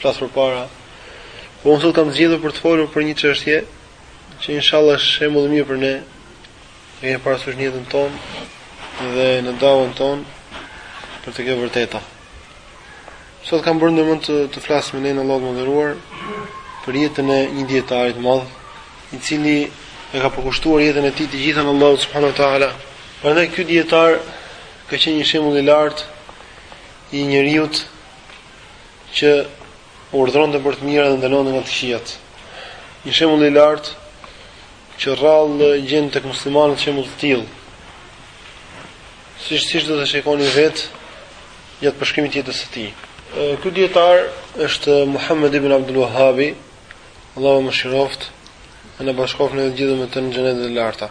Flas përpara. Po unë sot kam zgjedhur për të folur për një çështje që inshallah është shembull i mirë për ne. Ne kemi parasysh në jetën tonë dhe në davën tonë për tek e vërteta. Sot kam bërë ndërmend të, të flas me lejen e Allahut madhëruar për jetën e një dietari të madh, i cili e ka përkushtuar jetën e tij të gjithë për Allahun subhanahu wa taala. Prandaj ky dietar ka qenë një shembull i lartë i njeriu që urdhëronte për të mirën dhe ndalonte nga të këqijat. Një shembull i lartë që rrallë gjen tek muslimanët shembull të tillë. Siç siç do të shikoni vet gjatë përshkrimit të jetës së tij. Ky dietar është Muhammed ibn Abdul Wahhab, Allahu e mëshiroftë, e na bashkoftë të gjithë me të në xhenetet e larta.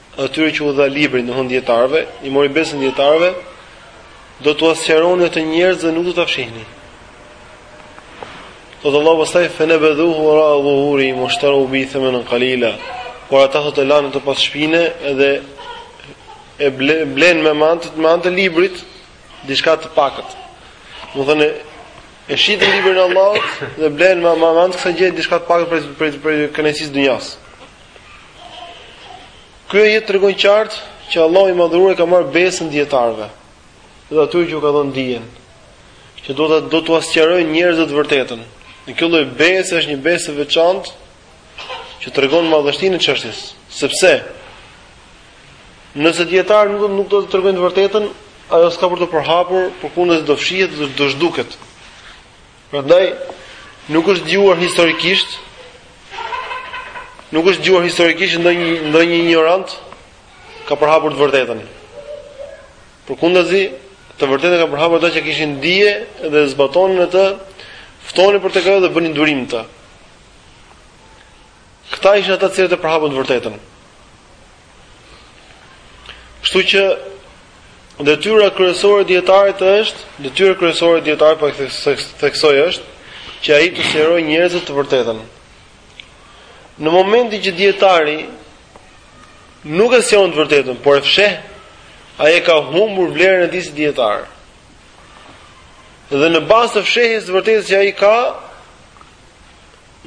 Atyre që u dha libri, domthon dijetarëve, i mori besën dijetarëve, do t'ua sqaroni atë njerëzve dhe nuk do ta fshihni. Thotë Allahu pastaj fenebedhuhu uerae dhuhurihim ueshterau bihi themenen kalila Por ata thotë e lanë atë pas shpine edhe blenë me anë të, me anë të librit diçka të pakët Domethënë e shitën librin e Allahut dhe blenë me anë të kësaj gjëje diçka të pakët për, për, për, për kënaqësi të dynjasë Ky ajet tregon qartë që Allahu i Madhëruar i ka marrë besën dijetarëve. Dhe atyre që u ka dhënë dijen që do ta do t'ua sqarojnë njerëzve të vërtetën. Dhe kjo lloj besë është një besë e veçantë që tregon madhështinë e çështjes, sepse nëse dijetarët nuk nuk do të tregojnë të vërtetën, ajo s'ka për t'u përhapur, përkundrazi do fshihet dhe do zhduket. Prandaj nuk është dëgjuar historikisht nuk është dëgjuar historikisht ndonjë ndonjë injorant ka përhapur të vërtetën. Përkundazi, të vërtetën ka përhapur ata që kishin dije dhe zbatonin atë, ftonin për tek ajo dhe bënin durim të. Këta ishin ata që e përhapën të vërtetën. Kështu që detyra kryesore e dietarit është, detyra kryesore e dietarit po e theksoj është që ai të sqarojë njerëzit të vërtetën. Në momentin që dietari nuk e sqaron të vërtetën, por e fsheh, ai e ka humbur vlerën e tij si dietar. Dhe në bazë të fshehjes së vërtetës që ai ka,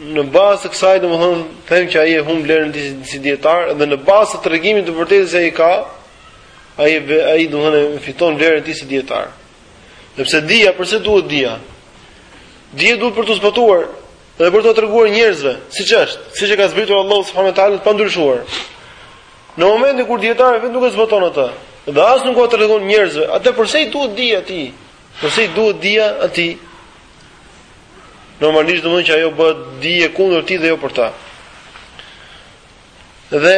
Në bazë të kësaj, domethënë, them që ai e humb vlerën e tij si dietar dhe në bazë të tregimit të vërtetës që ai ka, ai ai domethënë fiton vlerën e tij si dietar. Sepse dija, përse duhet dija? Dija duhet për t'u zbatuar dhe për t'u treguar njerëzve, siç është, siç e ka zbritur Allahu subhanahu wa taala pa ndryshuar. Në momentin kur dietari vetë nuk e zbaton atë, dhe as nuk ua tregon njerëzve, atëherë përse i duhet dija atij? Përse i duhet dija atij? Normalisht domethënë që ajo bëhet dije kundër tij dhe jo për të. Dhe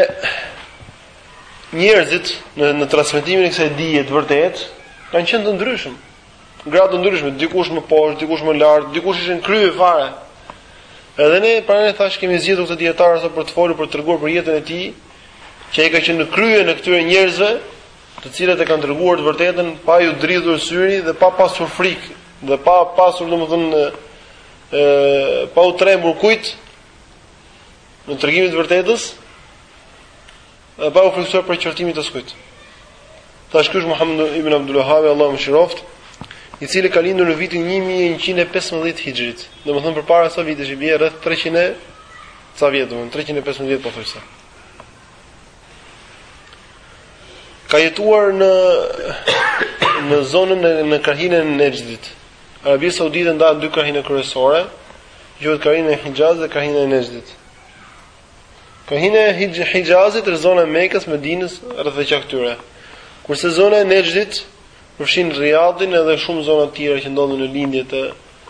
njerëzit në në transmetimin e kësaj dije të vërtetë kanë qenë të ndryshëm. Gradë të ndryshme, dikush më poshtë, dikush më lart, dikush ishin në krye fare. Edhe ne prandaj thashë kemi zgjedhur këtë dijetar sa për të folur për të treguar për jetën e tij, që ai ka qenë në krye të këtyre njerëzve të cilët e kanë treguar të vërtetën pa iu dridhur syri dhe pa pasur frikë dhe pa pasur domethënë ë pa u trembur prej kujt në tregimin e të vërtetës dhe pa u frikësuar për qortimin e askujt. Tash ky është Muhammed ibn Abdul Wahhab, Allahu e mëshiroftë, i cili ka lindur në vitin 1115 hixhri, domethënë përpara sa vitesh i bie rreth 300 e ca vjet, domethënë 315 pothuajse. Ka jetuar në në zonën e në krahinën e Nexhdit. Arabia Saudite ndahet në dy krahina kryesore, quhet krahina e Hixhazit dhe krahina e Nexhdit. Krahina e Hixhazit është zona e Mekës, Medinës, rreth e qark tyre. Kurse zona e Nexhdit përfshin Rijadin edhe shumë zona të tjera që ndodhen në lindje të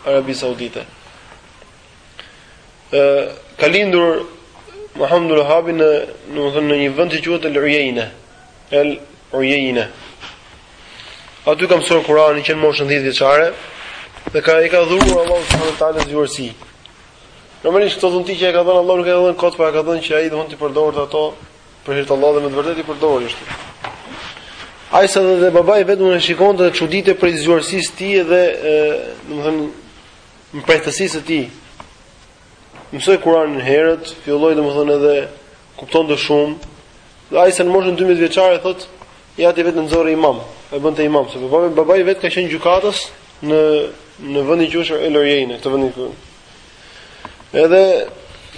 Arabisë Saudite. ë ka lindur Muhammed ibn Abdul Wahhabi në, domethënë në një vend që quhet Al-Uyeyna. Al-Uyeyna. Aty ka mësuar Kur'anin që në moshën 10 vjeçare dhe ka i ka dhuruar Allahu subhanahu wa taala zgjuarsi. Normalisht këto dhunti që ia ka dhënë Allahu nuk ia ka dhënë kot, por ia ka dhënë që ai domethënë t'i përdorte ato për hir të Allahut dhe me të vërtetë i përdori ashtu. Ai saqë edhe babai i vet e shikonte dhe çuditej prej zgjuarsisë së tij dhe domethënë Mprehtësisë së tij, mësoi Kuranin herët, filloi domethënë edhe kuptonte shumë, dhe ai sa në moshën 12 vjeçare, thotë, i ati i vet e nxirrte imam, e bënte imam, se babai, babai i vet ka qenë gjukatës në, në vendin që është El-Ujejne, këtë vendin ku. Edhe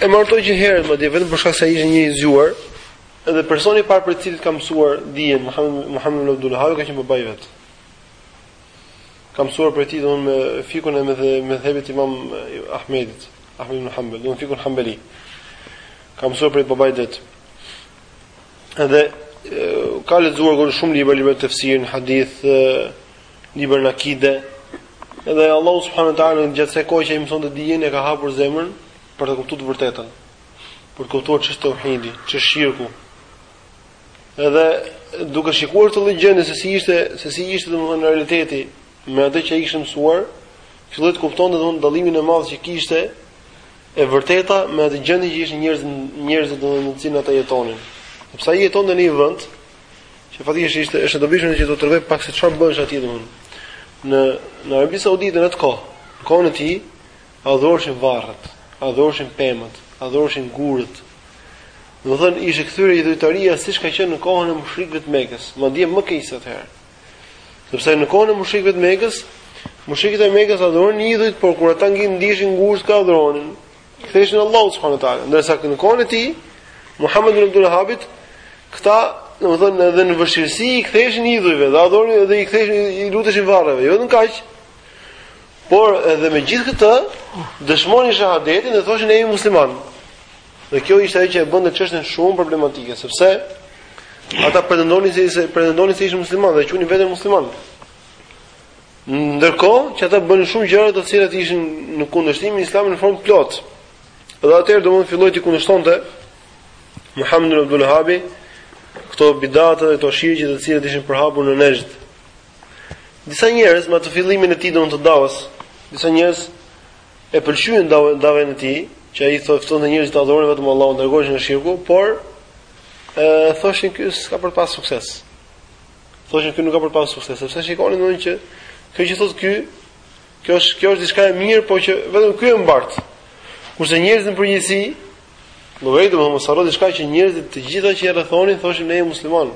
e martoi që herët, madje vetëm për shkak se ishte njeri i zgjuar, edhe personi i parë prej të cilit ka mësuar dijen, Muhammed ibn Abdul Wahhab, ka qenë babai i vet. ka mësuar prej tij domethënë fikhun e medh medhhebit të imam Ahmedit, Ahmed ibn Hanbal, domethënë fikhun Hanbeli. Ka mësuar prej babait të vet. Edhe ka lexuar goxha shumë libra, libra në tefsir, hadith, libra në akide. Edhe Allahu subhanahu wa taala gjatë kësaj kohe që ai mësonte dijen ia ka hapur zemrën për të kuptuar të vërtetën. Për të kuptuar ç'është tauhidi, ç'është shirku, Edhe duke shikuar këtë lloj gjendje se si ishte, se si ishte domethënë realiteti me atë që ai kishte mësuar, filloi të kuptonte domethënë dallimin e madh që kishte e vërteta me atë gjendje që ishin njerëzit njerëzit domethënë në të cilën ata jetonin. Sepse ai jetonte në një vend që faktikisht ishte është e dobishme që do të tregoj pak se çfarë bëhej atje domethënë. Në në Arabinë Saudite në atë kohë, në kohën e tij, adhuroshin varret, adhuroshin pemët, adhuroshin gurët, Domethënë ishte kthyer idhujtaria siç ka qenë në kohën e mushrikëve të Mekës, madje më keq se atëherë. Sepse në kohën e mushrikëve të Mekës, mushrikët e Mekës adhuronin idhujt, por kur ata ngjin ndiheshin ngushtë e adhuronin, i ktheheshin Allahut subhanahu wa taala. Ndërsa në kohën e tij, Muhammed ibn Abdul Wahhabit, këta, domethënë edhe në vështirësi i ktheheshin idhujve, dhe adhuronin edhe i ktheheshin i luteshin varreve. Jo vetëm kaq, Por edhe me gjithë këtë, dëshmonin shahadetin dhe thoshin ne jemi musliman. Dhe kjo ishte ajo që e bënte çështjen shumë problematike, sepse ata pretendonin se ishin pretendonin se ishin musliman dhe quanin veten musliman. Ndërkohë që ata bënin shumë gjëra të cilat ishin në kundërshtim me Islamin në formë të plotë. Dhe atëherë domethënë filloi t'i kundërshtonte Muhammed ibn Abdul Wahhabi këto bidate dhe këto shirqe të cilat ishin përhapur në Nejd. Disa njerëz me atë fillimin e tij domethënë të davës, disa njerëz e pëlqyen davën davën e tij, që ai thotë ftonte njerëzit të adhurojnë vetëm Allahun, të largoheshin nga shirku, por ë thoshin ky s'ka për të pas sukses. Thoshin ky nuk ka për të pas sukses, sepse shikonin domethënë që kjo që thotë ky, kjo është kjo është diçka e mirë, por që vetëm ky e mbart. Kurse njerëzit në përgjithësi, domethënë mos harro diçka që njerëzit të gjithë që i rrethonin thoshin ne jemi muslimanë.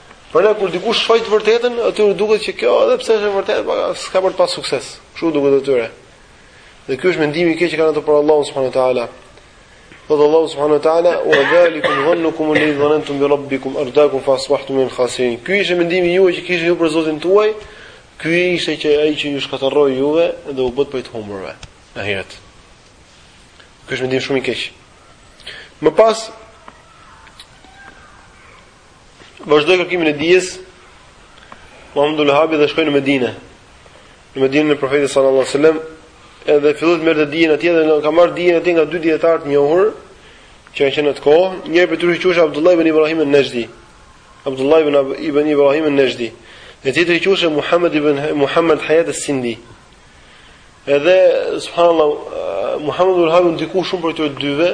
Prandaj kur dikush shfaq të vërtetën, atyre u duket që kjo edhe pse është e vërtetë, po s'ka për të pas sukses. Kështu duket atyre. Dhe ky është mendimi i keq që kanë ata për Allahun subhanahu wa taala. Thotë Allahu subhanahu wa taala wa dhalikum dhannukum alladhi dhanantum bi rabbikum ardakum fa asbahtum minal khasirin. Ky ishte mendimi juaj që kishit ju për Zotin tuaj. Ky ishte që ai që ju shkatërroi juve dhe u bëtë prej të humburve. Në ahiret. Ky është mendim shumë i keq. Më pas vazhdoi kërkimin e dijes Muhammed ibn Abdul Wahhabi dhe shkoi në Medinë. Në Medinën e Profetit sallallahu alajhi wasallam edhe filloi të merrte dijen atje dhe ka marrë dijen atje nga dy dijetarë të njohur që kanë qenë në atë kohë, njëri prej tyre quhej Abdullah ibn Ibrahim an-Najdi. Abdullah ibn ibn Ibrahim an-Najdi. Dhe tjetri quhej Muhammed ibn Muhammed Hayat as-Sindi. Edhe subhanallah Muhammed ibn Abdul Wahhabi u ndiku shumë prej këtyre të dyve,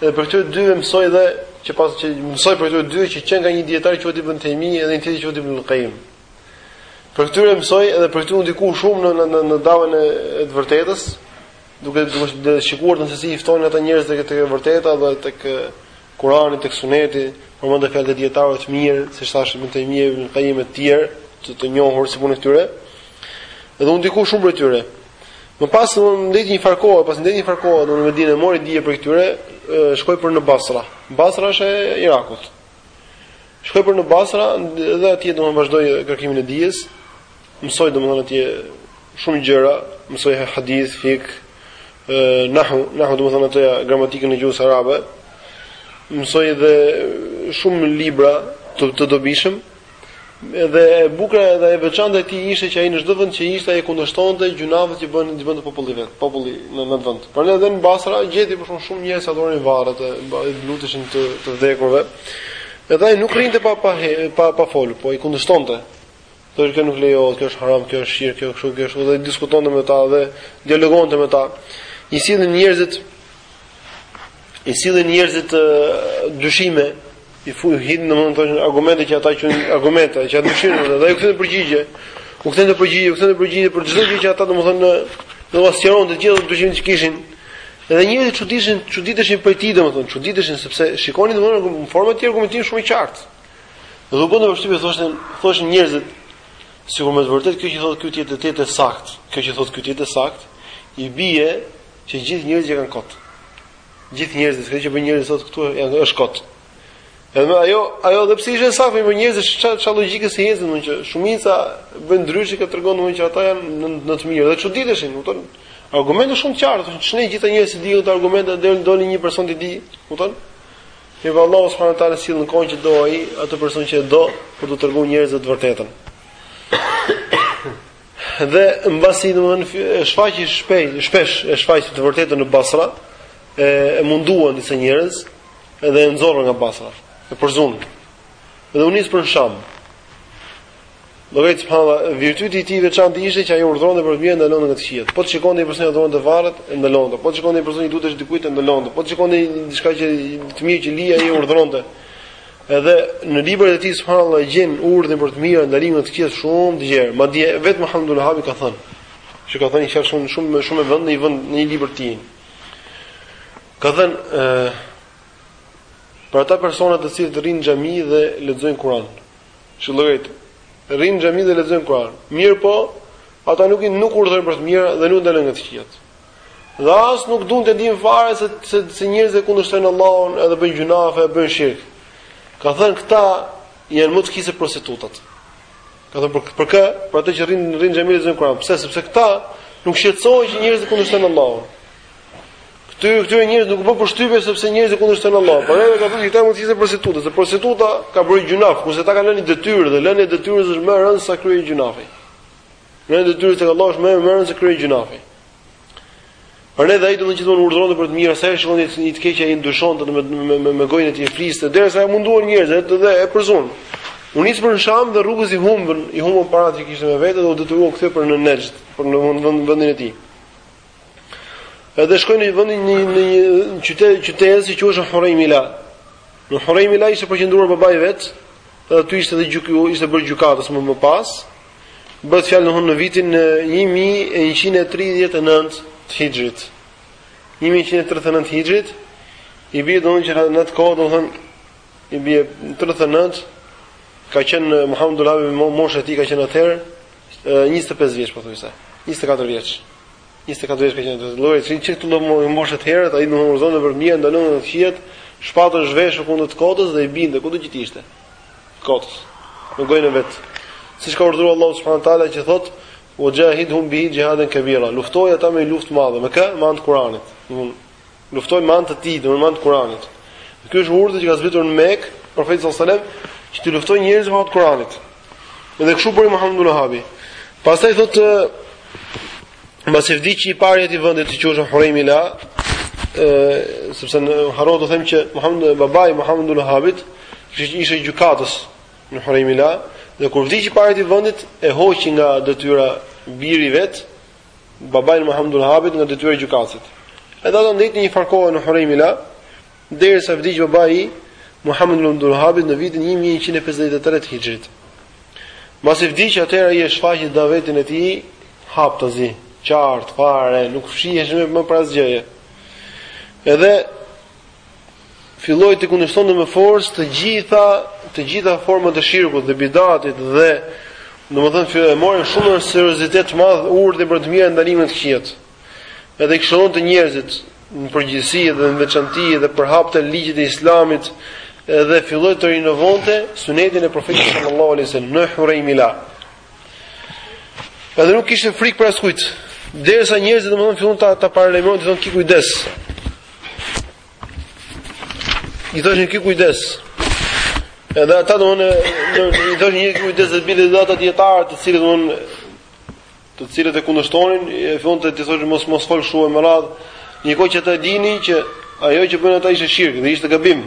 dhe prej këtyre të dyve mësoi dhe që pas që mësoi prej këtyre të dyve që qenë nga një dijetar që quhet Ibn Taymiyya dhe një tjetër që quhet Ibn Qayyim. Prej këtyre të dyve mësoi edhe prej këtyre u ndiku shumë në në në, në davën e, e të vërtetës, duke duke shikuar se si i ftonin ata njerëzit tek e vërteta dhe tek Kur'anit tek Suneti, përmend fjalët e dijetarëve të mirë, siç thashë Ibn Taymije, Ibn Qayyim e të tjerë, të të njohur si punë e tyre. Dhe u ndikua shumë prej tyre. Më pas ndenji një farë kohe, pasi ndenji një farë kohe në Medinë mori dije prej këtyre, shkoi për në Basra. Basra është e Irakut. Shkoi për në Basra dhe atje do të vazhdojë kërkimin e dijes. Mësoi domethënë atje shumë gjëra, mësoi hadith, fik, nahu, nahu domethënë atë gramatikën e gjuhës arabe. Mësoi edhe shumë libra të, të dobishëm. Edhe e bukura edhe e veçanta e tij ishte që ai në çdo vend që ishte ai kundërshtonte gjynahet që bënin që bënte populli vet, populli në në vend. Por edhe në Basra gjeti për shumë shumë njerëz që adhuronin varret e luteshin te të vdekurve. Edhe ai nuk rrinte pa pa pa, pa fol, po i kundërshtonte. Thoshte kjo nuk lejohet, kjo është haram, kjo është shirk, kjo kështu, kjo ashtu dhe diskutonte me ta dhe dialogonte me ta. I sillin njerëzit i sillin njerëzit dyshime, i fusin hidhin domethënë thoshin argumente që ata që argumente, që ata dyshonin dhe ai kthente përgjigje. U kthente përgjigje, u kthente përgjigje për çdo gjë që ata domethënë do ua sqaronte të gjitha dyshimet që kishin. Dhe njerëzit çuditeshin, çuditeshin prej tij domethënë, çuditeshin sepse shikonin domethënë në forma të argumentimit shumë të qartë. Dhe u bënte përshtypje thoshin, thoshin njerëzit sikur me të vërtetë kjo që thotë ky të jetë të jetë sakt, kjo që thotë ky të jetë sakt, i bie që gjithë njerëzit janë kot. Gjithë njerëzit, kjo që bën njerëzit thotë këtu janë është kot. Edhe ajo, ajo edhe pse ishte sakt, por njerëzit çfarë çfarë logjike se njerëzit, domethënë që shumica bën ndryshe kjo tregon domethënë që ata janë në, në të mirë dhe çuditeshin, kupton? Argumente shumë të qarta, thonë ç'ne gjithë njerëzit s'i dinë këto argumente dhe doli një person i di, kupton? Mirëpo Allahu subhanahu wa taala sill në kohën që do ai, atë person që e do, për t'u tregu njerëzve të vërtetën. Dhe mbasi domethënë e shfaqi shpejt, shpesh e shfaqi të vërtetën në Basra, e, e munduan disa njerëz dhe e nxorrën nga Basra, e përzunë. Dhe u nis për në Sham. Llogarit subhanallahu, virtyti i tij i veçantë ishte që ai urdhëronte për të mirën dhe ndalonte nga të këqijat. Po të shikonte një person që adhuronte varret, e ndalonte. Po të shikonte një person që i lutesh dikujt e ndalonte. Po të shikonte diçka që të mirë që lihej ai urdhëronte. Edhe në librat e tij subhanallahu gjen urdhrin për të mirë dhe ndalimin nga të këqijat shumë të gjerë. Madje vetë Muhamed Abdulvehabi ka thënë, që ka thënë që shumë shumë shumë vend në një vend në një libër të tij. Ka thënë ë për ata persona të cilët rrinë në xhami dhe lexojnë Kur'an. Të cilët, rrinë në xhami dhe lexojnë Kur'an. Mirëpo, ata nuk i nuk urdhërojnë për të mira dhe nuk ndalojnë nga të këqijat. Dhe as nuk duan të dinë fare se se, se njerëzit kundërshtojnë Allahun edhe bëjnë gjynahe, bëjnë shirk. Ka thënë këta janë më të këqij se prostitutat. Ka thënë për për kë? Për atë që rrin rrin xhami lexon Kur'an. Pse? Sepse këta nuk shqetësohen që njerëzit kundërshtojnë Allahun. Këty këtyre njerëz nuk u bën përshtypje sepse njerëzit kundërshtojnë Allahun. Por edhe ka thënë këta janë më të këqij se prostitutat, se prostituta ka bërë gjunaf, kurse ata kanë lënë detyrë dhe lënia e detyrës është më e rëndë sa kryerja e gjunafit. Lënia e detyrës tek Allahu është më e rëndë se kryerja e gjunafit. Por edhe ai domethënë gjithmonë urdhëronte për të mirë, sa herë shikon një të keqe ai e ndryshonte me me me, me gojën e tij fliste, derisa e munduan njerëzit dhe, dhe e përzunë. U nis për në Sham dhe rrugës i humbën, i humbën paratë që kishte me vete dhe u detyrua të kthehet për në Nexhd, për në vendin e tij. Edhe shkoi në një vend në një qytet qytezë që quhej Hurejmila. Në Hurejmila ishte përqendruar babai vet, edhe aty ishte dhe gjyk, ishte bërë gjykatës më më pas. Bëhet fjalë domthon në vitin 1139 të Hixhrit. 1139 Hixhrit i bie domthon që në atë kohë domthon i bie 39 ka qenë Muhammed Abdulvehabi mosha e tij ka qenë atëherë njëzet e pesë vjeç pothuajse, njëzet e katër vjeç. Njëzet e katër vjeç ka qenë atëherë, që në këtë lloj moshe të herët, ai domethënë urdhëron për të mirë ndalon nga të këqijat, shpatën e zhveshur kundër të kotës dhe i binte kudo që të ishte. Kotës. Me gojën e vet. Siç ka urdhëruar Allahu subhanahu wa taala që thotë ue xhahidhum bihi xhihaden kebira. Luftoji ata me luftë të madhe, me kë? Me anë të Kuranit. Domthon Luftoji me anë të tij, domethënë me anë të Kuranit. Ky është urdhër që ka zbritur në Mekë, profetit sallallahu alajhi wasallam, që të luftojë njerëzit me anë të Kuranit. Dhe kështu bëri Muhammed ibn Wahabi. Pastaj thotë mbasi vdiq i pari i vendit të quajtur Hurejmila, ë sepse unë harrova të them që Muhammed babai Muhammed ibn Wahabit kishte ishte gjykatës në Hurejmila, dhe kur vdiq i pari i vendit e hoqi nga detyra biri vet, babain e Muhamed Abdulvehabit nga detyra e gjykatësit. Edhe ata ndejtën një farë kohe në Hurejmila, derisa vdiq babai i Muhamed ibn Abdulvehabit në vitin 1153 të Hixhrit. Mbasi vdiq atëhera e shfaqi davetin e tij haptazi, qartë, fare, nuk fshihesh më, më para asgjëje. Edhe filloi të kundërshtonte me forcë të gjitha të gjitha format e shirkut dhe bidatit dhe domethënë filloi e mori shumë me seriozitet të madh urdhrin për të mirë ndalimin e të këqijave. Edhe i këshillonte njerëzit në përgjithësi dhe në veçanti dhe përhapte ligjet e Islamit dhe filloi të rinovonte sunetin e profetit sallallahu alaihi wasallam në Hurejmila. Edhe nuk kishte frikë prej askujt. Derisa njerëzit domethënë fillon ta ta paralajmërojnë, thonë ki kujdes. I thoshin ki kujdes. Edhe ata domethënë i thoshin ki kujdes dhe bile dhe ata dietarë të cilët domethënë të cilët e kundërshtonin, e fillon të të thoshin mos mos fol shumë me radh. Në një kohë që ata e dinin që ajo që bën ata ishte shirk dhe ishte gabim.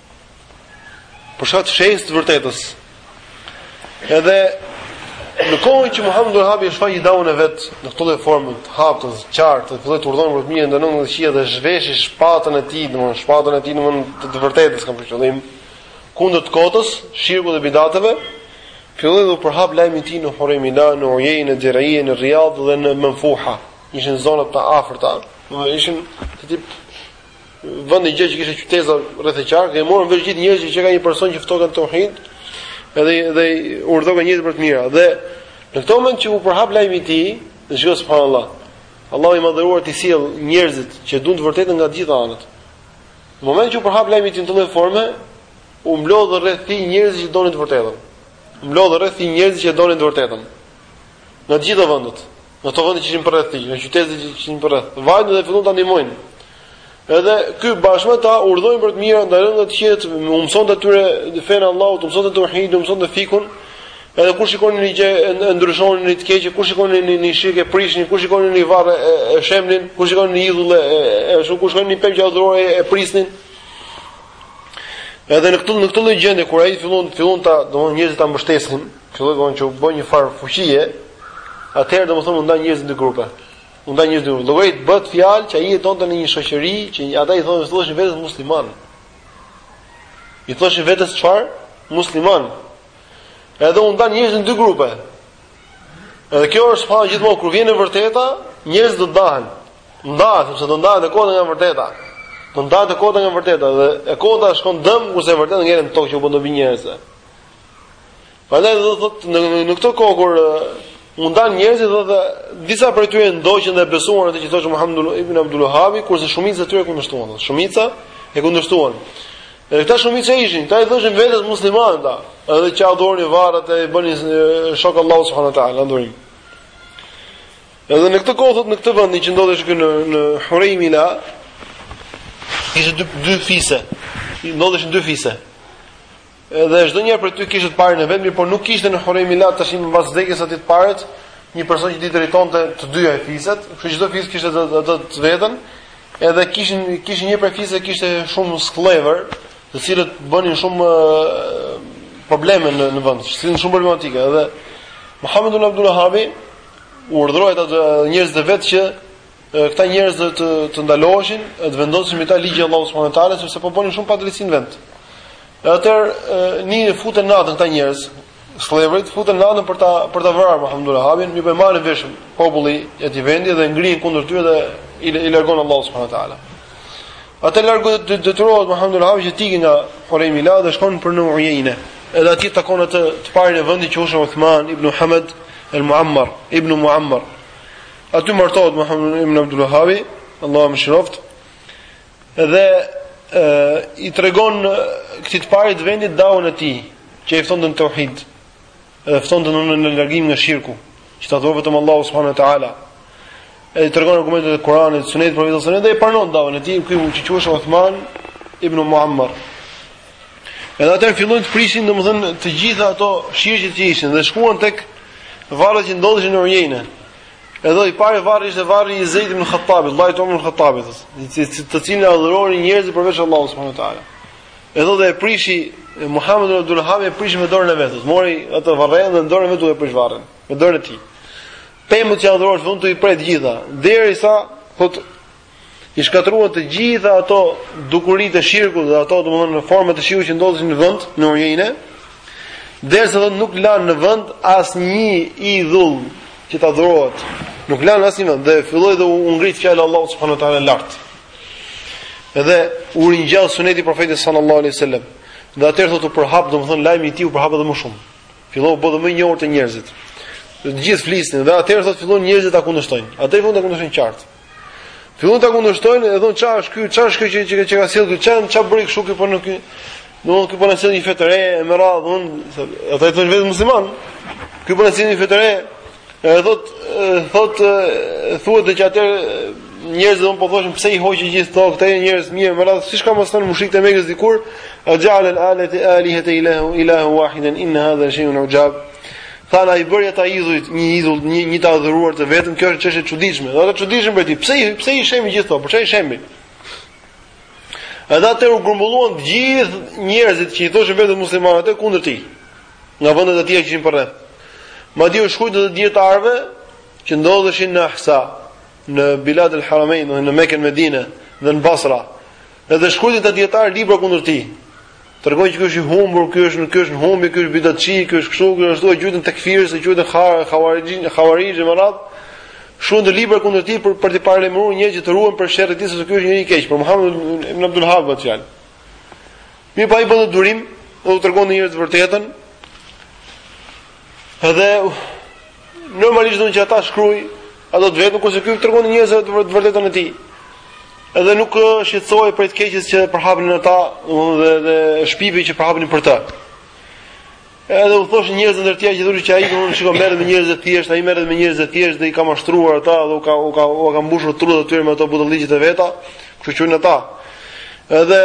Për shkak të fshehjes së vërtetës. Edhe në kohën që Muhammed Wahabi e shfaqi dauen e vet në këtë lloj formë të hapët, të qartë, dhe filloi të urdhëron për mirë ndalon nga e keqja dhe zhveshi shpatën e tij, domthonë shpatën e tij domthonë të, të vërtetës kam për qëllim kundër të kotës, shirkut dhe bidateve, filloi dhe u përhap lajmi i tij në Hurejmila, në Ujejne, në Dirije, në Riyadh dhe në Menfuha. Ishin zona të afërta, domthonë ishin të tip vendi gjë që kishte qyteza rreth e qark, e morën vesh gjithë njerëzit që ka një person që ftoka në tauhid, edhe dhe urdhëroka njerëz për të mira. Dhe në këtë moment që u përhap lajmi i tij, shiko subhanallah. Allahu i madhëruar t'i sjell njerëzit që duan të vërtetën nga të gjitha anët. Në moment që u përhap lajmi i tij në këtë formë, u mblodhën rreth tij njerëz që donin të vërtetën. U mblodhën rreth tij njerëz që donin të vërtetën. Nga të gjitha vendet. Në ato vende që ishin përreth tij, në qytetet që ishin përreth, vajtën dhe filluan ta ndihmojnë. Edhe ky bashkë me ta urdhëronte për të mirë, ndalonte nga e keqja, u mësonte atyre fenë e Allahut, u mësonte tauhidin, u mësonte fikun. Edhe kur shikonin një gjë e ndryshonin një të keqe, kur shikonin një një shirk e prishnin, kur shikonin një varr e shembnin, kur shikonin një idhull e ashtu, kur shikonin një pemë që adhurohej e prisnin. Edhe në këtë në këtë lloj gjendje kur ai fillon fillon ta, domthonë njerëzit ta mbështesin, Filloi domethënë që u bë një farë fuqie, atëherë domethënë u ndan njerëzit në grupe. U ndan njerëzit në grupe. Llogarit bëhet fjalë që ai jetonte në një shoqëri që ata i thonë thoshin vetes musliman. I thoshin vetes çfarë? Musliman. Edhe u ndan njerëzit në dy grupe. Edhe kjo është fjalë gjithmonë kur vjen e vërteta, njerëzit do dahen. Ndahen, sepse do ndahet e kota nga e vërteta. Do ndahet e kota nga e vërteta dhe e kota shkon dëm kurse e vërteta ngelet në tokë që u bën dobi njerëzve. Prandaj do të thotë në në këtë kohë kur u ndanë njerëzit do të disa prej tyre ndoqën dhe besuan atë që thoshte Muhammed ibn Abdul Wahhab, kurse shumica e tyre kundërshtuan. Shumica e kundërshtuan. Dhe këta shumica ishin, këta i thoshin vetes muslimanë ata, edhe që adhuronin varrat e i bënin shok Allahut subhanahu wa taala në adhurim. Edhe në këtë kohë thotë në këtë vend që ndodhej këtu në në Hurejmila, kishte dy dy fise. Ndodheshin dy fise. Edhe çdo njeri prej tyre kishte të parin e vet, mirëpo nuk kishte në Hurejmila tashmë pas vdekjes së atij të parit, një person që t'i drejtonte të dyja fiset, kështu që çdo fis kishte të, të, të, të vetën, edhe kishin kishin një prej fiseve kishte shumë skllevër, të cilët bënin shumë probleme në në vend, ishin shumë problematike, edhe Muhammed ibn Abdul Wahhab urdhëroi ata njerëz të vet që Këta njerëz do të të ndaloheshin, do të vendosej me ta ligji i Allahut subhanuhu teala sepse po bënin shumë padrejtësi në vend. Atëherë i futen natën këta njerëz, skllevërit futen natën për ta për ta vrarë Muhammed ibn Abdul Wahhabin, mirëpo marrin vesh populli i atij vendi dhe ngrihen kundër tyre dhe i, i largon Allahu subhanahu wa taala. Atëherë largu detyrohet Muhammed ibn Abdul Wahhabi që të iki nga Hurejmila dhe shkon për në Ujejne. Edhe atje takon atë të parin e vendit që është Uthman ibn Hamad al-Muammar, ibn Muammar. Aty martohet Muhammed ibn Abdul Wahhab, Allahu e mëshiroftë. Dhe ë i tregon këtij të parit të vendit daun e tij, që i ftonte në tauhid. Dhe ftonte në në largim nga shirku, që ta adhurojë vetëm Allahun subhanahu wa taala. Edhe i tregon argumentet e Kuranit, Sunetit të profetit sallallahu alajhi wasallam dhe i pranon daun e tij, ky mund të quhet Uthman ibn Muammar. Edhe atëherë fillojnë të prishin, domethënë, të gjitha ato shirqet që ishin dhe shkuan tek varret që ndodheshin në Ujejnë. Edhe i pari varri ishte varri i Zeid ibn Khattabit, vëllait të Omer ibn Khattabit, të cilin e adhuronin njerëzit përveç Allahut subhanuhu teala. Edhe dhe e prishi Muhammed ibn Abdul Wahhab e prishi me dorën e vet. Mori atë varenë me dorën e vet dhe e prishi varrin me dorën e tij. Pemët që adhuroheshin në vend i preu të gjitha, derisa thot i shkatruan të gjitha ato dukuri të shirkut dhe ato domethënë forma të shirkut që ndodheshin në vend në Ujejne, derisa thotë nuk lanë në vend asnjë idhull që të adhurohet. Nuk lanë asnjë vend dhe filloi dhe u ngrit fjala e Allahut subhanahu wa taala lart. Edhe u ringjall suneti i profetit sallallahu alaihi wasallam. Dhe atëherë thotë u përhap domethënë lajmi i tij u përhap edhe më shumë. Filloi u bë më i njohur te njerëzit. Të gjithë flisnin dhe atëherë thotë filluan njerëzit ta kundërshtojnë. Atëherë filluan ta kundërshtojnë qartë. Filluan ta kundërshtojnë dhe thonë çfarë është ky, çfarë është ky që që ka sjell ky çan, çfarë bëri kështu ky po në ky. Domethënë ky po na sjell një fe të re me radhë, do të thotë i thonë vetes musliman. Ky po na sjell një fe të re. Edhe thot thot thuhet se atëherë njerëzit do të po thoshin pse i hoqi gjithë këto këta njerëz të mirë me radhë siç kanë pas thënë mushrikët e Mekës dikur ajal al alati alihati ilahu ilahu wahidan in hadha shay'un ujab Thanë a i bëri ata idhujt një idhull, një një të adhuruar të vetëm, kjo është çështje e çuditshme. Dhe ata çuditeshin prej tij. Pse pse i shembi gjithë këto? Pse i shembi? Edhe atëherë u grumbulluan të gjithë njerëzit që i thoshin vetes muslimanë kundër tij. Nga vendet e tjera që ishin përreth. Madje u shkruajtën dijetarëve që ndodheshin në Ahsa, në Bilad al-Haramain, në Mekë e Medine dhe në Basra. Edhe shkruajtën dijetarët libra kundër tij. Tregojnë që ky është i humbur, ky është ky është në humbje, ky është bidatçi, ky është kështu, ky është ashtu, e quajtën tekfirs, e quajtën khawarixh e me radhë. Shkruajtën libra kundër tij për për të paralajmëruar njerëzit që të ruhen prej sherrit të tij se ky është njeri i keq, për Muhammed ibn Abdul Wahhabin bëhet fjalë. Mirëpo ai bënte durim dhe u tregonte njerëzve të vërtetën, Edhe normalisht domthën që ata shkruajn ato të vetën kurse ky tregonte njerëzve të vërtetën e tij. Edhe nuk shqetësohej prej të keqes që përhapnin ata, domethënë dhe dhe shpifje që përhapnin për të. Edhe u thoshin njerëzve ndër të tjera që thoshin që ai domun shikoni merret me njerëz të thjeshtë, ai merret me njerëz të thjeshtë dhe i ka mashtruar ata dhe u ka u ka u ka mbushur trutë e tyre me ato budallallëqet e veta. Kështu që ata. Edhe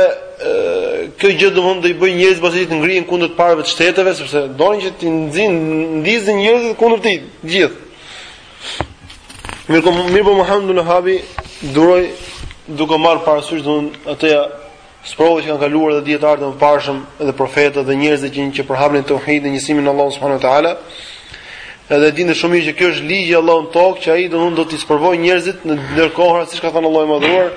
kjo gjë domun t'i bëjë njerëzit që të ngrihen kundër të parëve të shteteve sepse donin që të nxin ndizin njerëzit kundër tij të gjithë. Mirpo mirpo Muhammed ibn Abdul Wahhabi duroi duke marrë parasysh domun ato sprova që kanë kaluar dhe dietarët e mëparshëm dhe profetët dhe njerëzit që që përhapnin tauhidin, njësimin e Allahut subhanahu wa taala Edhe e dini shumë mirë që kjo është ligj i Allahut në tokë, që ai domun do t'i sprovojë njerëzit nëpër kohëra, siç ka thënë Allahu i Madhëruar,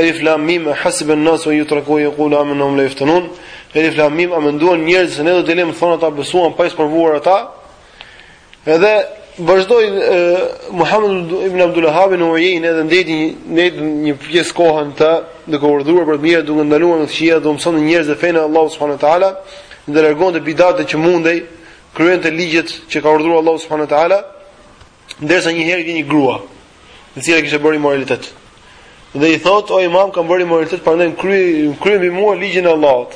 Elif Lam Mim, ahasib an-nas an yutraku an yaqulu amanna wa hum la yuftanun. Elif Lam Mim, a menduan njerëzit se ne do t'i lëmë të thonë ata besuan pa i sprovuar ata? Edhe vazhdoi Muhammed ibn Abdul Wahhab në Ujejne edhe ndejti një një pjesë kohe aty duke urdhëruar për të mirë duke ndaluar nga e keqja dhe mësonte njerëzve fenë e Allahut subhanahu wa taala dhe largonte bidatet që mundej kryente ligjet që ka urdhëruar Allahu subhanahu wa taala, ndërsa një herë vjen një grua, e cila kishte bërë imoralitet. Dhe i thotë, "O imam, kam bërë imoralitet, prandaj kryej kryej mbi mua ligjin e Allahut."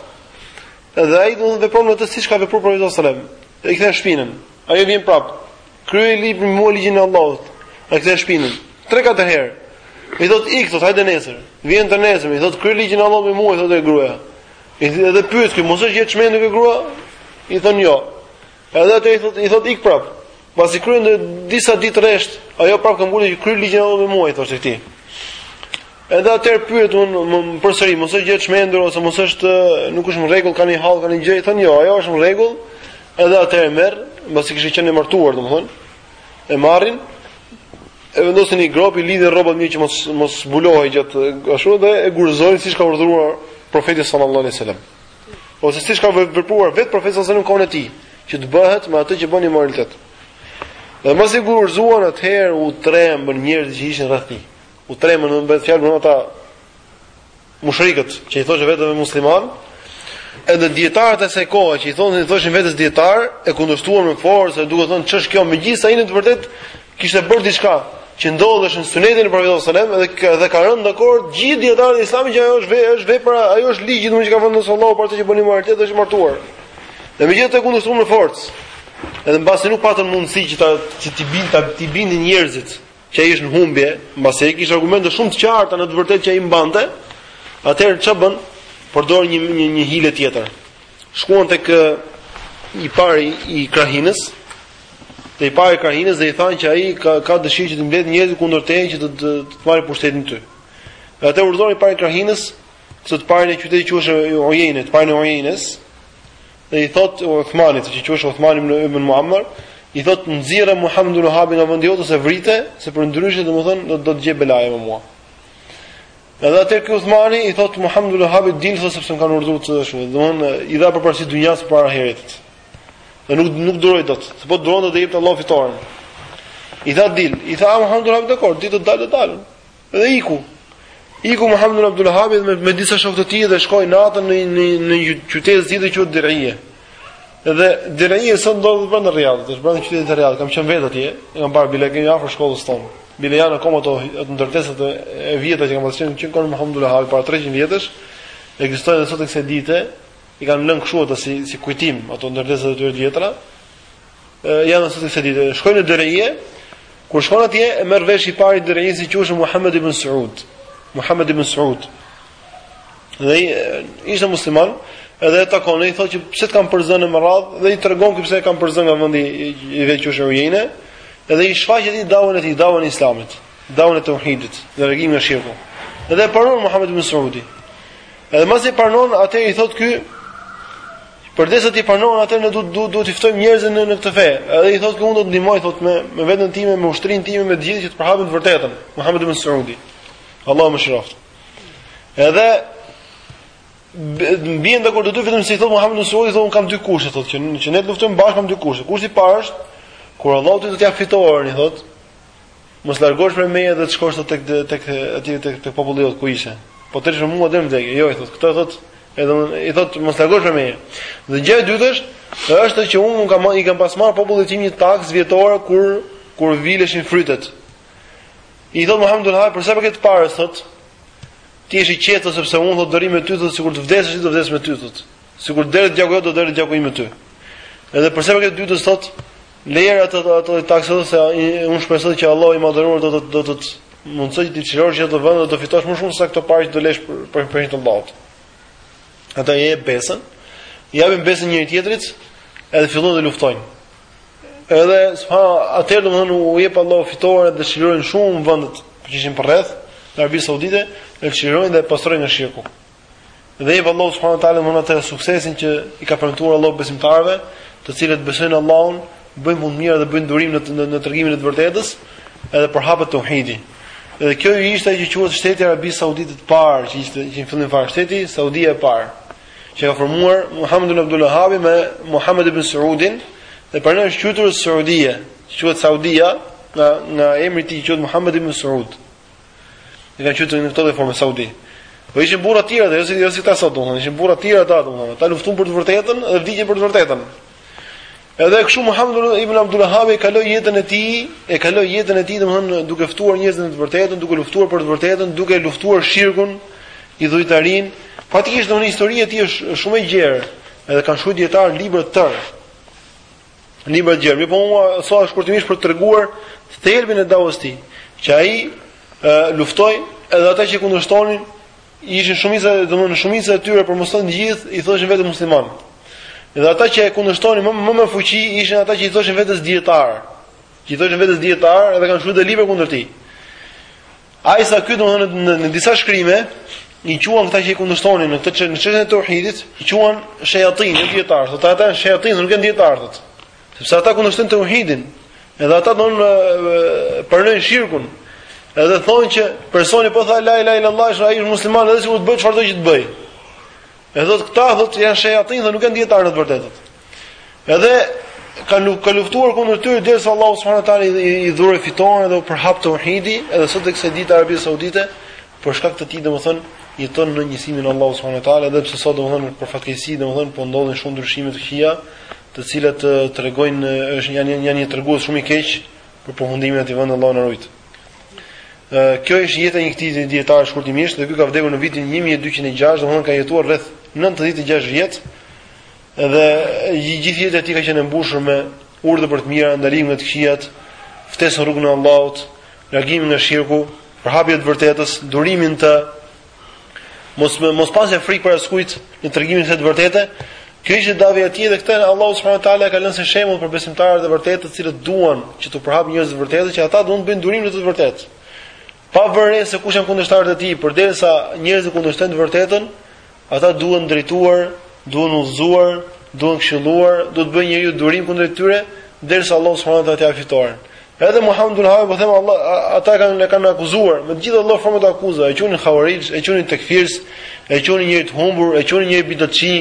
Dhe ai do të vepronte siç ka vepruar profeti sallallahu alajhi wasallam. I kthen shpinën. Ajo vjen prap. Kryej librin mbi mua ligjin e Allahut. I kthen shpinën. Tre katër herë. I thotë, "Ik, thotë, hajde nesër." Vjen të nesërmen, i thotë, "Kryej ligjin e Allahut mbi mua", thotë gruaja. I thë edhe pyet ky, mos është gjë e çmendur kjo grua? I thon jo. Edhe atëherë i thot i thot ik prap. Pasi kryhen disa ditë rresht, ajo prap këmbëngul që kryej ligjin e Allahut mbi mua i thoshte këtij. Edhe atëherë pyet domun përsëri, mos është gjë e çmendur ose mos është nuk është në rregull, ka ndonjë hall, ka ndonjë gjë, i thon jo, ajo është në rregull. Edhe atëherë e merr, pasi kishte qenë e martuar, domthon, e marrin e vendosin në një gropë, i lidhin rrobat mirë që mos mos zbulohej gjatë ashtu dhe e gurzojnë siç ka urdhëruar profeti sallallahu alaihi wasallam. Ose siç ka vepruar vetë profeti sallallahu alaihi wasallam në kohën e tij, që të bëhet me atë që bën imoralitet. Dhe mbasi e gurzuan atëherë u trembën njerëzit që ishin rreth tij. U trembën bëhet fjalë për ata Mushrikët që i thoshin vetes musliman, edhe dietarët e asaj kohe që i thonin i thoshin vetes dietar, e kundërshtuan me forcë, duke thënë ç'është kjo, megjithëse ai në të vërtetë kishte bërë diçka që ndodhej në sunetin e profetit sallallahu alajhi wasallam dhe dhe kanë rënë dakord gjithë dietarët e islamit që ajo është vepër është vepër ajo është ligj i domosdoshëm që ka vënë Allahu për atë që bën imoralitet dhe është i martuar dhe megjithëse e kundërshtuan me forcë edhe mbasi nuk patën mundësi që ta që t'i bin ta t'i bindin njerëzit që ai është në humbje, mbasi ai kishte argumente shumë të qarta në të vërtetë që ai mbante, atëherë ç'a bën? Përdor një një një hile tjetër. Shkuan tek i pari i krahinës, te i pari i krahinës dhe i thanë që ai ka ka dëshirë që t'i mbledh njerëzit kundër teje që të të, të, të marrë pushtetin ty. Dhe atëherë urdhëron i pari i krahinës Se të parin e qytetit që quhej Ujejne, të parin e Ujejnes, dhe i thot Uthmanit, që quhej Uthman ibn Ibn Muammar, i thot nxirre Muhammed ibn Uehab nga vendi jot ose vrite, se për ndryshe domethën do do të gjej belaje me mua. Edhe atëherë ky Uthmani i thot Muhammed ibn Uehab dil thotë sepse më kanë urdhëruar të thosh, domethën i dha përparësi dynjas para ahiretit. Dhe nuk nuk duroi dot, se po duronte të jepte Allah fitoren. I tha dil, i tha Muhammed ibn Uehab dakor, ti do të dalë, do të dalë. Dhe iku. Iku Muhammed ibn Abdul Wahhab me, me disa shokë të tij dhe shkoi natën në në në një qytet që quhet Dirije. Dhe Dirije sot ndodhet brenda Riyadhit, është brenda qytetit të Riyadhit. Kam qenë vetë atje, e kam parë bile e kemi afër shkollës tonë. Bile janë akoma ato ndërtesat e vjetra që kanë pasur në kohën e Muhammed ibn Wahhab para 300 vjetësh. Ekzistojnë sot kësaj dite, i kanë lënë kështu ato si si kujtim ato ndërtesat e tyre të vjetra. Janë sot kësaj dite. Shkojnë në Dereje, kur shkon atje e merr vesh i pari i Derejës i quajtur Muhammed ibn Saud. Muhammed ibn Saud. Dhe ishte musliman, edhe e takon e i thotë që pse të kanë përzënë me radhë dhe i tregon pse e kanë përzënë nga vendi i vet që ishte Ujejne dhe i shfaq atij davën e tij davën e Islamit davën e tauhidit dhe largim nga shirku dhe e pranon Muhamedi ibn Saudi edhe mbasi e pranon atëherë i thotë ky Përderisa ti pranon atëherë ne duhet duhet duhet t'i ftojmë njerëzit në në këtë fe. Edhe i thotë që unë do të të ndihmoj thotë me me veten time, me ushtrinë time, me të gjithë që të përhapim të vërtetën. Muhammed ibn Saudi. Allahu e mëshiroftë. Edhe bien dakord të dy vetëm se i thotë Muhammed ibn Saudi, thotë kam dy kushte thotë që që ne të luftojmë bashkë kam dy kushte. Kushti i parë është kur Allahu do ta japë fitoren, i thotë, Mos largohesh prej meje dhe të shkosh sot tek tek aty tek tek populli jot ku ishe. Po të rrish me mua deri në vdekje. Jo i thotë, këtë thotë edhe i thotë mos largohesh prej meje. Dhe gjëja e dytë është, është që unë nuk kam i kam pas marr popullit tim një taksë vjetore kur kur vileshin frytet. I thotë Muhamed Uehab për sa i përket të parës thotë Ti je i qetë sepse unë do të rri me ty thotë sikur të vdesësh ti do të vdes me ty thotë. Sikur derdhet gjaku jot do derdhet gjaku im me ty. Edhe për sa i përket të dytës thotë Lëri ato ato taksa se unë shpresoj që Allahu i madhëruar do të do të mundësojë që ti çlirosh këtë vend dhe do fitosh më shumë se këto pare që do lësh për për hir të Allahut. Atëherë i jep besën, i japin besën njëri tjetrit, edhe fillojnë të luftojnë. Edhe sa atëherë domethënë u jep Allahu fitore dhe çlirojnë shumë vende që ishin përreth në Arabinë Saudite, e çlirojnë dhe pastrojnë nga shirku. Edhe Allahu subhanahu wa taala mund të suksesin që i ka premtuar Allahu besimtarëve, të cilët besojnë Allahun, bëjnë punë mirë dhe bëjnë durim në në, në tregimin e të vërtetës, edhe përhapet tauhidi. Dhe kjo ishte ajo që quhet shteti i Arabisë Saudite të parë, që ishte që në fillim fare shteti Saudia e parë, që ka formuar Muhammed ibn Abdul Wahhab me Muhammed ibn Saudin, dhe prandaj është quajtur Saudia, quhet Saudia nga nga emri i tij quhet Muhammed ibn Saud. E kanë qytë në këto dhe formë Saudi. Po ishin burra të tjerë, jo si jo si ta sot domthonë, ishin burra të tjerë ata domthonë. Ata luftuan për të vërtetën dhe vdiqën për të vërtetën. Edhe kështu Muhammed ibn Abdul Wahhab e kaloi jetën e tij, e kaloi jetën e tij domthonë duke ftuar njerëz në të vërtetën, duke luftuar për të vërtetën, duke luftuar shirkun, idhujtarinë. Faktikisht domthonë historia e tij është shumë e gjerë, edhe kanë shkruar dietar libra të tërë. libra të gjerë, mirëpo unë sa shkurtimisht për të treguar thelbin e daves tij, që ai luftoi edhe ata që kundërshtonin ishin shumica, domthonë shumica e tyre për mos thënë të gjithë i thoshin vetes musliman. Dhe ata që e kundërshtonin më më me fuqi ishin ata që i thoshin vetes dietar. Që i thoshin vetes dietar edhe kanë shkruar libra kundër tij. Aq sa ky domethënë në, në, në disa shkrime i quan këta që i kundërshtonin në këtë në çështjen e tauhidit, i quan shejatin, jo dietar, thotë ata janë shejatin, nuk janë dietar thotë. Sepse ata kundërshtojnë tauhidin. Edhe ata don pranojnë shirkun. Edhe thonë që personi po tha la ilaha illallah, ai është musliman edhe sikur të bëj çfarë do që të bëj. E thot këta thot janë shejatin dhe nuk janë dietar të vërtetë. Edhe ka, ky ka luftuar kundër tyre derisa Allahu subhanahu wa taala i, i dhuroi fitoren dhe u përhap tauhidi, edhe sot të kësaj dite Arabia Saudite për shkak të tij domethën jeton në njësimin e Allahu subhanahu wa taala, edhe pse sot domethën për fatkeqësi domethën po ndodhin shumë ndryshime të këqija, të cilat tregojnë është janë janë një tregues shumë i keq për përfundimin e atij vendi Allahu na rujt. Kjo është jeta e këtij dietari shkurtimisht dhe ky ka vdekur në vitin 1206, domethënë ka jetuar rreth 96 vjet. Dhe e gjithë jeta e tij ka qenë e mbushur me urdhër për të mira, ndalim nga të këqijat, ftesë në rrugën e Allahut, largim nga shirku, përhapje të vërtetës, durimin të Mos me mos pasje frikë prej askujt në tregimin e të vërtetës. Kjo ishte davja e tij dhe këtë Allahu subhanahu wa taala ka lënë si shembull për besimtarët e vërtetë, të cilët duan që të përhapin te njerëzit të vërtetën që ata duan të bëjnë durim në të vërtetë. Pa vënë re se kush janë kundërshtarët e tij, përderisa njerëzit kundërshtojnë të vërtetën, ata duhen drejtuar, duhen udhëzuar, duhen këshilluar, do të bëjë njeriu durim kundër tyre, derisa Allahu subhanahu wa taala t'i japë fitoren. Edhe Muhammed ibn Abdulwehabi rahimehullah, ata kanë e kanë akuzuar me të gjitha lloj format e akuzave, e qunin Khawarij, e qunin tekfirs, e qunin njeri të humbur, e qunin njeri bidatçi,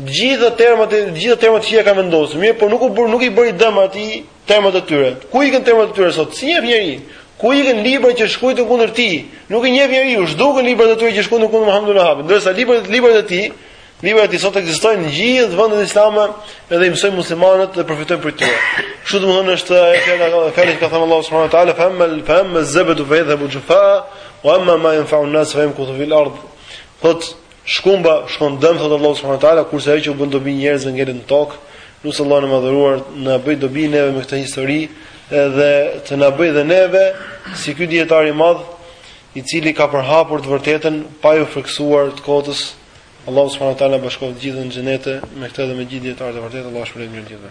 të gjitha termat, të gjitha termat që ja kanë vendosur. Mirëpo nuk u bë, nuk i bëri dëm atij termat e tyre. Ku i kanë termat e tyre sot? S'i njeh njeri. Ku i kanë librat që shkruajtën kundër tij? Nuk i njeh njeri, u zhdukën librat e tyre që shkruajtën kundër Muhammed ibn Abdulwehabit. Ndërsa librat, librat e tij Librat e tij sot ekzistojnë në gjithë vendet islame dhe i mësojnë muslimanët dhe përfitojnë prej tyre. Kështu domthonë është ajo fjala e fjalës që ka thënë Allahu subhanahu wa taala, "Fa amma fa amma az-zabadu fa yadhhabu jufa, wa amma ma yanfa'u an-nas fa yamkuthu fil ard." Thot shkumba shkon dëm thot Allahu subhanahu wa taala, kurse ajo që u bën dobi njerëzve ngelet në tokë. Lus Allahun e madhëruar na bëj dobi neve me këtë histori dhe të na bëj dhe neve si ky dijetar i madh i cili ka përhapur të vërtetën pa ju frikësuar të kotës Allahu subhanahu wa taala na bashkoftë gjithëve në xhenete me këtë dhe me gjithë dijetarët e vërtetë Allahu shpërbleftë mirë të gjithëve.